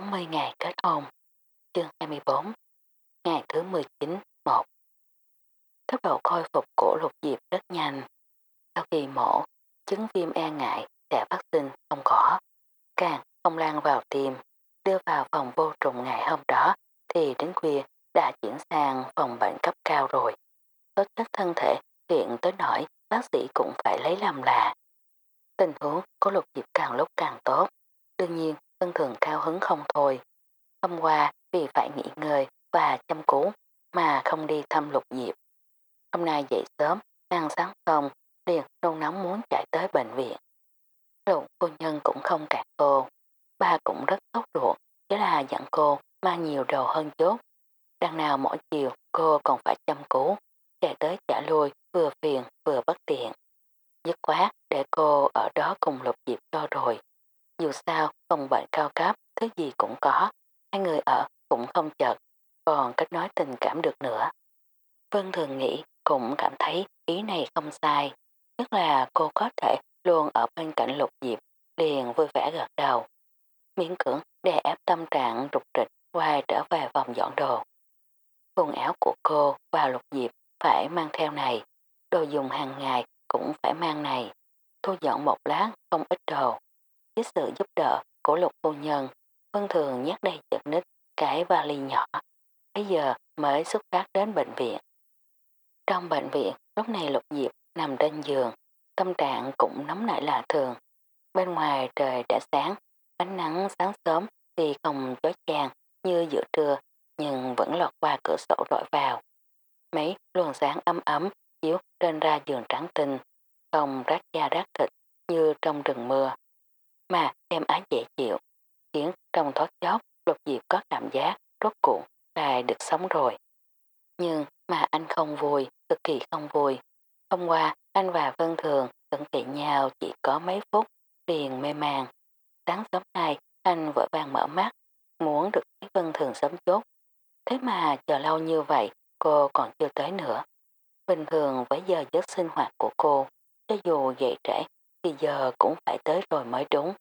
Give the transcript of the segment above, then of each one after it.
40 ngày kết hôn. Chương 24 Ngày thứ 19 1 Tốc độ khôi phục của lục diệp rất nhanh. Sau khi mổ, chứng viêm e ngại sẽ phát sinh không có. Càng không lan vào tim, đưa vào phòng vô trùng ngày hôm đó thì đến khuya đã chuyển sang phòng bệnh cấp cao rồi. Tốt chất thân thể hiện tới nỗi bác sĩ cũng phải lấy làm lạ. Tình huống của lục diệp càng lúc càng tốt. Đương nhiên, thân Thường cao hứng không thôi. Hôm qua vì phải nghỉ ngơi và chăm cứu mà không đi thăm lục diệp. Hôm nay dậy sớm, ăn sáng xong, liền nôn nóng muốn chạy tới bệnh viện. Lục cô nhân cũng không cản cô. Ba cũng rất tốt ruột, chỉ là dặn cô mang nhiều đồ hơn chút. Đằng nào mỗi chiều cô còn phải chăm cứu, chạy tới trả lui vừa phiền vừa bất tiện. Dứt quá để cô ở đó cùng lục diệp cho rồi. Dù sao, phòng bệnh cao cấp, thứ gì cũng có, hai người ở cũng không chật, còn cách nói tình cảm được nữa. Vân thường nghĩ cũng cảm thấy ý này không sai, nhất là cô có thể luôn ở bên cạnh lục diệp, liền vui vẻ gật đầu. Miễn cưỡng đè ép tâm trạng rục rịch quay trở về vòng dọn đồ. Quần áo của cô và lục diệp phải mang theo này, đồ dùng hàng ngày cũng phải mang này. Thu dọn một lát không ít đồ. Với sự giúp đỡ của lục phu nhân, Vân Thường nhắc đầy chật nít cái vali nhỏ. Bây giờ mới xuất phát đến bệnh viện. Trong bệnh viện, lúc này Lục Diệp nằm trên giường, tâm trạng cũng nóng nảy lạ thường. Bên ngoài trời đã sáng, ánh nắng sáng sớm thì không chói chang như giữa trưa, nhưng vẫn lọt qua cửa sổ rọi vào. Mấy luồng sáng ấm ấm chiếu trên ra giường trắng tinh, không rát da rát thịt như trong rừng mưa. Mà em ái dễ chịu, khiến trong thoát chốc lục diệp có cảm giác rốt cuộn lại được sống rồi. Nhưng mà anh không vui, cực kỳ không vui. Hôm qua anh và Vân Thường cận kỵ nhau chỉ có mấy phút, liền mê màng. Sáng sớm nay anh vội vàng mở mắt, muốn được thấy Vân Thường sớm chốt. Thế mà chờ lâu như vậy cô còn chưa tới nữa. Bình thường với giờ giấc sinh hoạt của cô, cho dù dậy trễ thì giờ cũng phải tới rồi mới đúng.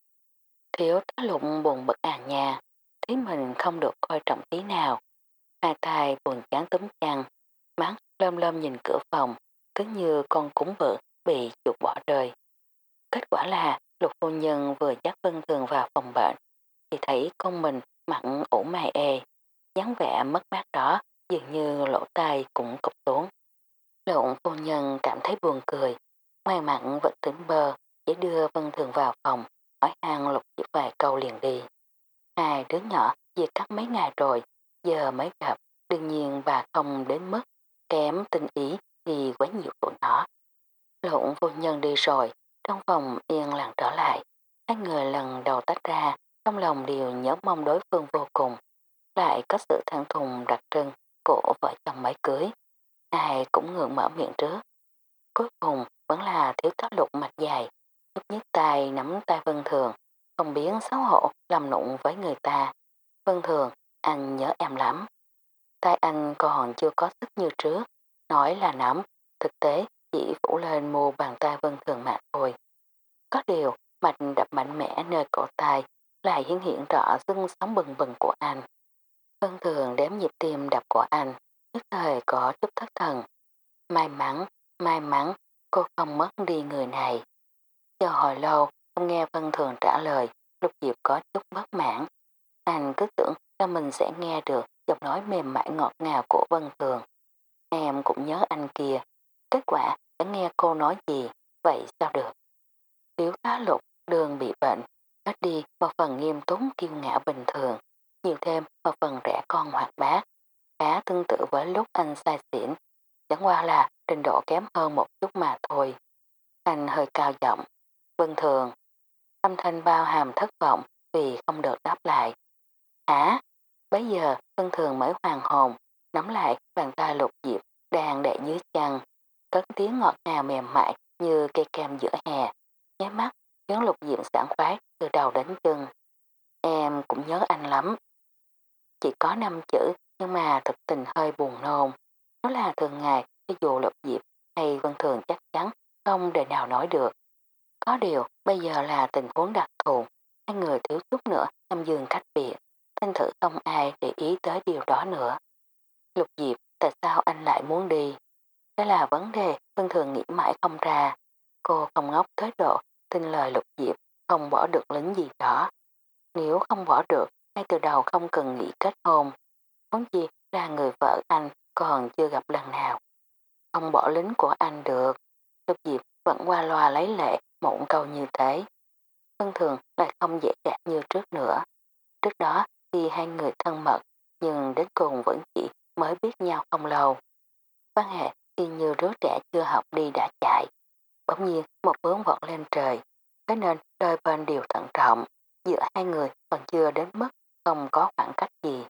Thiếu tá lụng buồn bực à nhà, thấy mình không được coi trọng tí nào. Hai tay buồn chán túm chăn, mắt lâm lâm nhìn cửa phòng, cứ như con cúng bự bị chuột bỏ rơi. Kết quả là lục phu nhân vừa dắt Vân Thường vào phòng bệnh, thì thấy con mình mặn ủ mày ê, e, dáng vẻ mất mát đó dường như lỗ tai cũng cục xuống. Lộn phu nhân cảm thấy buồn cười, ngoài mặn vẫn tỉnh bơ, chỉ đưa Vân Thường vào phòng, hỏi hàng lục chỉ vài câu liền đi. Hai đứa nhỏ về cắt mấy ngày rồi, giờ mới gặp, đương nhiên bà không đến mức kém tinh ý thì quá nhiều tụi nó. Lộn vô nhân đi rồi, trong phòng yên lặng trở lại. Hai người lần đầu tách ra, trong lòng đều nhớ mong đối phương vô cùng. Lại có sự thăng thùng đặc trưng của vợ chồng mới cưới. Ai cũng ngượng mở miệng trước. Cuối cùng vẫn là thiếu tá lục mặt dài, giúp nhất tay nắm tay Vân Thường, không biến xấu hổ làm nụng với người ta. Vân Thường, anh nhớ em lắm. Tay anh còn chưa có sức như trước, nói là nắm, thực tế chỉ phủ lên mù bàn tay Vân Thường mà thôi. Có điều, mạch đập mạnh mẽ nơi cổ tay lại hiển hiện rõ xương sóng bừng bừng của anh. Vân Thường đếm nhịp tim đập của anh, nhất thời có chút thất thần. May mắn, may mắn, cô không mất đi người này. Chờ hồi lâu, không nghe Vân Thường trả lời, Lục Diệp có chút bất mãn. Anh cứ tưởng là mình sẽ nghe được giọng nói mềm mại ngọt ngào của Vân Thường. Em cũng nhớ anh kia. Kết quả đã nghe cô nói gì, vậy sao được? Tiếu tá lục đường bị bệnh, ít đi một phần nghiêm túc kiêu ngạo bình thường, nhiều thêm một phần rẻ con hoạt bát. Khá tương tự với lúc anh sai xỉn, chẳng qua là trình độ kém hơn một chút mà thôi. Anh hơi cao giọng, Vân Thường, Âm thanh bao hàm thất vọng vì không được đáp lại. Hả? Bây giờ Vân Thường mới hoàng hồn, nắm lại bàn tay lục diệp đang để dưới chăn, cất tiếng ngọt ngào mềm mại như cây kem giữa hè, nháy mắt khiến lục diệp sảng khoái từ đầu đến chân. Em cũng nhớ anh lắm. Chỉ có năm chữ nhưng mà thực tình hơi buồn nôn. Đó là thường ngày cho dù lục diệp hay Vân Thường chắc chắn không đời nào nói được. Có điều, bây giờ là tình huống đặc thù, hai người thiếu chút nữa nằm giường cách biệt, tinh thử không ai để ý tới điều đó nữa. Lục Diệp, tại sao anh lại muốn đi? Đó là vấn đề Vân Thường nghĩ mãi không ra. Cô không ngốc tới độ tin lời Lục Diệp không bỏ được lính gì đó. Nếu không bỏ được, ngay từ đầu không cần nghĩ kết hôn. Muốn gì là người vợ anh còn chưa gặp lần nào. Không bỏ lính của anh được. Lục Diệp vẫn qua loa lấy lệ một câu như thế. Thân Thường lại không dễ dàng như trước nữa. Trước đó khi hai người thân mật nhưng đến cùng vẫn chỉ mới biết nhau không lâu. Quan hệ y như đứa trẻ chưa học đi đã chạy. Bỗng nhiên một bướm vọt lên trời. Thế nên đôi bên đều thận trọng. Giữa hai người còn chưa đến mức không có khoảng cách gì.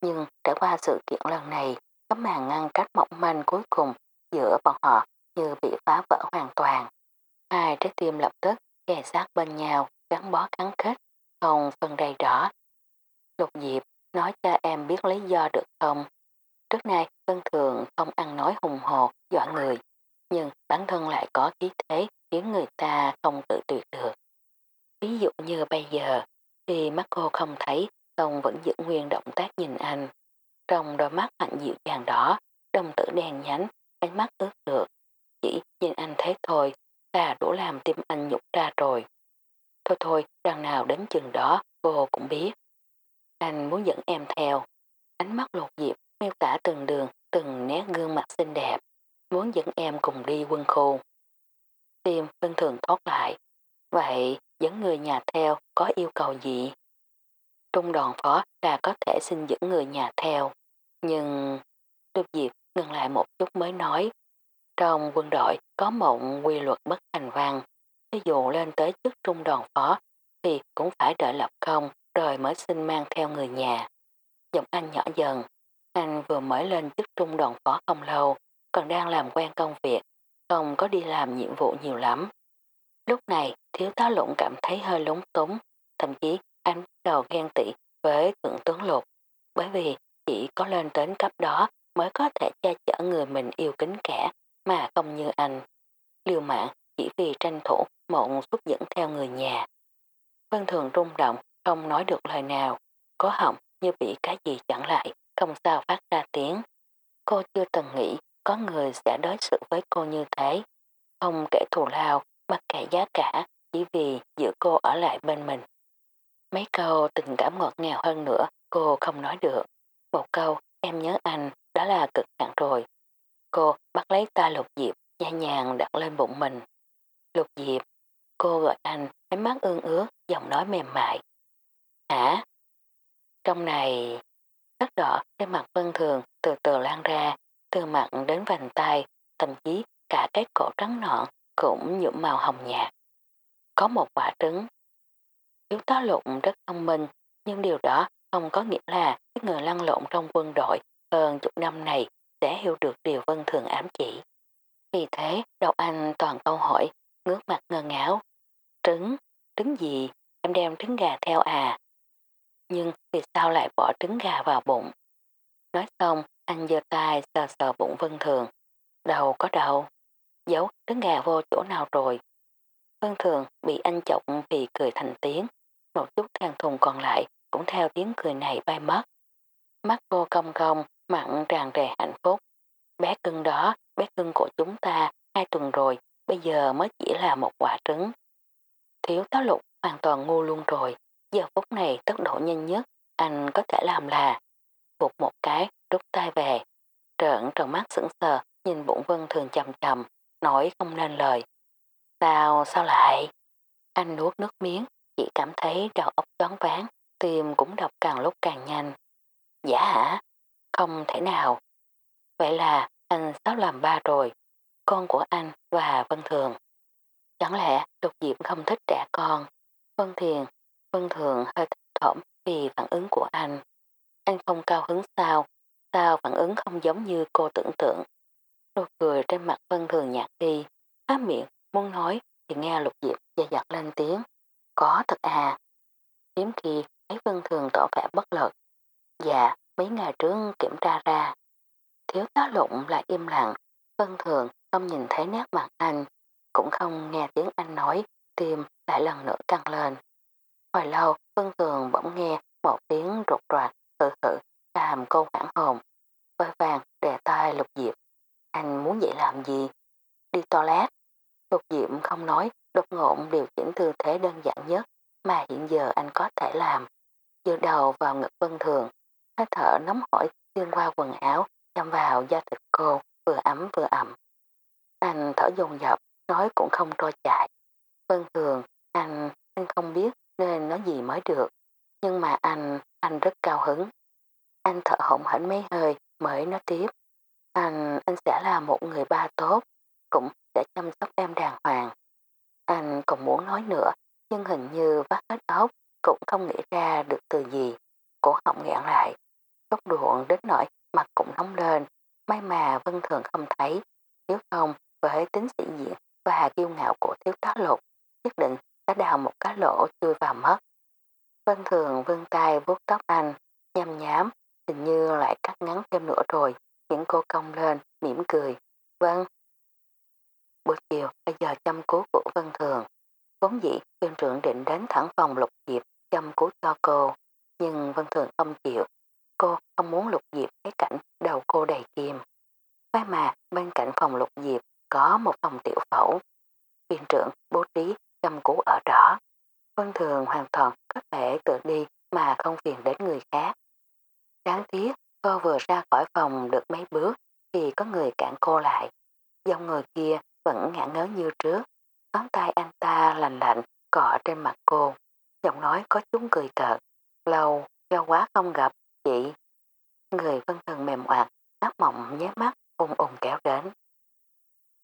Nhưng trải qua sự kiện lần này, tấm màn ngăn cách mỏng manh cuối cùng giữa bọn họ như bị phá vỡ hoàn toàn. Hai trái tim lập tức kề sát bên nhau, gắn bó cắn kết, không phần đầy đỏ. Lục Diệp nói cho em biết lý do được không? Trước nay Vân Thường không ăn nói hùng hồ, dọa người, nhưng bản thân lại có khí thế khiến người ta không tự tuyệt được. Ví dụ như bây giờ, khi mắt cô không thấy, Tông vẫn giữ nguyên động tác nhìn anh. Trong đôi mắt hạnh dịu dàng đỏ, đồng tử đen nhánh, ánh mắt ướt được. Chỉ nhìn anh thế thôi, là đủ làm tim anh nhục ra rồi. Thôi thôi, đằng nào đến chừng đó, cô cũng biết. Anh muốn dẫn em theo. Ánh mắt lột diệp, miêu tả từng đường, từng nét gương mặt xinh đẹp. Muốn dẫn em cùng đi quân khu. Tim Vân Thường thoát lại. Vậy, dẫn người nhà theo có yêu cầu gì? Trung đoàn phó là có thể xin dẫn người nhà theo. Nhưng... Lưu Diệp ngừng lại một chút mới nói. Trong quân đội có một quy luật bất thành văn. Ví dụ lên tới chức trung đoàn phó thì cũng phải đợi lập công rồi mới xin mang theo người nhà. Giọng anh nhỏ dần. Anh vừa mới lên chức trung đoàn phó không lâu, còn đang làm quen công việc, không có đi làm nhiệm vụ nhiều lắm. Lúc này, thiếu tá lũng cảm thấy hơi lúng túng, thậm chí anh bắt đầu ghen tị với thượng tướng lục, bởi vì chỉ có lên đến cấp đó mới có thể che chở người mình yêu kính kẻ, mà không như anh. Liều mạng chỉ vì tranh thủ một xuất dẫn theo người nhà. Vân thường rung động, không nói được lời nào, có họng như bị cái gì chặn lại, không sao phát ra tiếng. Cô chưa từng nghĩ có người sẽ đối xử với cô như thế. Không kể thù lao, mặc kệ giá cả, chỉ vì giữ cô ở lại bên mình. Mấy câu tình cảm ngọt ngào hơn nữa cô không nói được. Một câu em nhớ anh đó là cực hạn rồi. Lấy ta lục diệp nhẹ nhàng đặt lên bụng mình. Lục diệp, cô gọi anh ánh mắt ương ướt giọng nói mềm mại. Hả? Trong này, đất đỏ trên mặt vân thường từ từ lan ra, từ mặt đến vành tay, thậm chí cả cái cổ trắng nõn cũng nhuộm màu hồng nhạt. Có một quả trứng yếu tá lụng rất thông minh, nhưng điều đó không có nghĩa là cái người lăn lộn trong quân đội hơn chục năm này sẽ hiểu được điều Vân Thường ám chỉ. Vì thế, đầu anh toàn câu hỏi, ngước mặt ngơ ngáo. Trứng, trứng gì? Em đem trứng gà theo à? Nhưng vì sao lại bỏ trứng gà vào bụng? Nói xong, anh giơ tay sờ sờ bụng Vân Thường. Đầu có đầu. Giấu trứng gà vô chỗ nào rồi? Vân Thường bị anh chọc vì cười thành tiếng, một chút thang thùng còn lại cũng theo tiếng cười này bay mất. Mắt cô cong cong, mặn tràn trề hạnh phúc. Bé cưng đó, bé cưng của chúng ta, hai tuần rồi, bây giờ mới chỉ là một quả trứng. Thiếu tá lục hoàn toàn ngu luôn rồi, giờ phút này tốc độ nhanh nhất, anh có thể làm là phục một cái, rút tay về, trợn tròn mắt sững sờ, nhìn bụng vân thường chầm chầm, nói không nên lời. Sao, sao lại? Anh nuốt nước miếng, chỉ cảm thấy đầu óc choáng váng, tim cũng đập càng lúc càng nhanh. Giả hả? Không thể nào. Vậy là anh sắp làm ba rồi, con của anh và Vân Thường. Chẳng lẽ Lục Diệm không thích trẻ con? Vân Thiền, Vân Thường hơi thấp thỏm vì phản ứng của anh. Anh không cao hứng sao? Sao phản ứng không giống như cô tưởng tượng? Nụ cười trên mặt Vân Thường nhạt đi, há miệng muốn nói thì nghe Lục Diệp dây dặt lên tiếng. Có thật à. Hiếm khi thấy Vân Thường tỏ vẻ bất lực. Dạ, mấy ngày trước kiểm tra ra. Thiếu tá lụng lại im lặng. Vân Thường không nhìn thấy nét mặt anh, cũng không nghe tiếng anh nói, tim lại lần nữa căng lên. Hồi lâu, Vân Thường bỗng nghe một tiếng rụt roạt hự hự làm cô hoảng hồn. Vơi vàng đè tay lục diệp. Anh muốn vậy làm gì? Đi toilet. Lục diệp không nói, đột ngộn điều chỉnh tư thế đơn giản nhất mà hiện giờ anh có thể làm. Dựa đầu vào ngực vân thường, thở nóng hổi xuyên qua quần áo, chăm vào da thịt cô, vừa ấm vừa ẩm. Anh thở dồn dập, nói cũng không trôi chạy. Vân thường, anh, anh không biết nên nói gì mới được. Nhưng mà anh, anh rất cao hứng. Anh thở hổn hển mấy hơi mới nói tiếp. Anh, anh sẽ là một người ba tốt, cũng sẽ chăm sóc em đàng hoàng. Anh còn muốn nói nữa, nhưng hình như vắt hết ốc, cũng không nghĩ ra được từ gì. Cổ họng nghẹn lại, tốc ruộng đến nỗi mặt cũng nóng lên, may mà Vân Thường không thấy, nếu không với tính sĩ diện và kiêu ngạo của thiếu tá lục, nhất định đã đào một cái lỗ chui vào mất. Vân Thường vươn tay vuốt tóc anh, nhằm nhám, hình như lại cắt ngắn thêm nữa rồi, những cô cong lên, mỉm cười. Vâng. Buổi chiều, bây giờ chăm cứu của Vân Thường. Vốn dĩ, viên trưởng định đến thẳng phòng lục diệp chăm cứu cho cô, nhưng Vân Thường không chịu. Cô không muốn lục diệp thấy cảnh đầu cô đầy kim. May mà bên cạnh phòng lục diệp có một phòng tiểu phẫu. Viên trưởng bố trí chăm cú ở đó. Vân Thường hoàn toàn có thể tự đi mà không phiền đến người khác. Đáng tiếc, cô vừa ra khỏi phòng được mấy bước thì có người cản cô lại. Dòng người kia vẫn ngã ngớ như trước. Ngón tay anh ta lành lạnh cọ trên mặt cô. Giọng nói có chúng cười cợt. Lâu, do quá không gặp, chị. Người vân thần mềm oạt, tóc mộng nhé mắt ung ung kéo đến.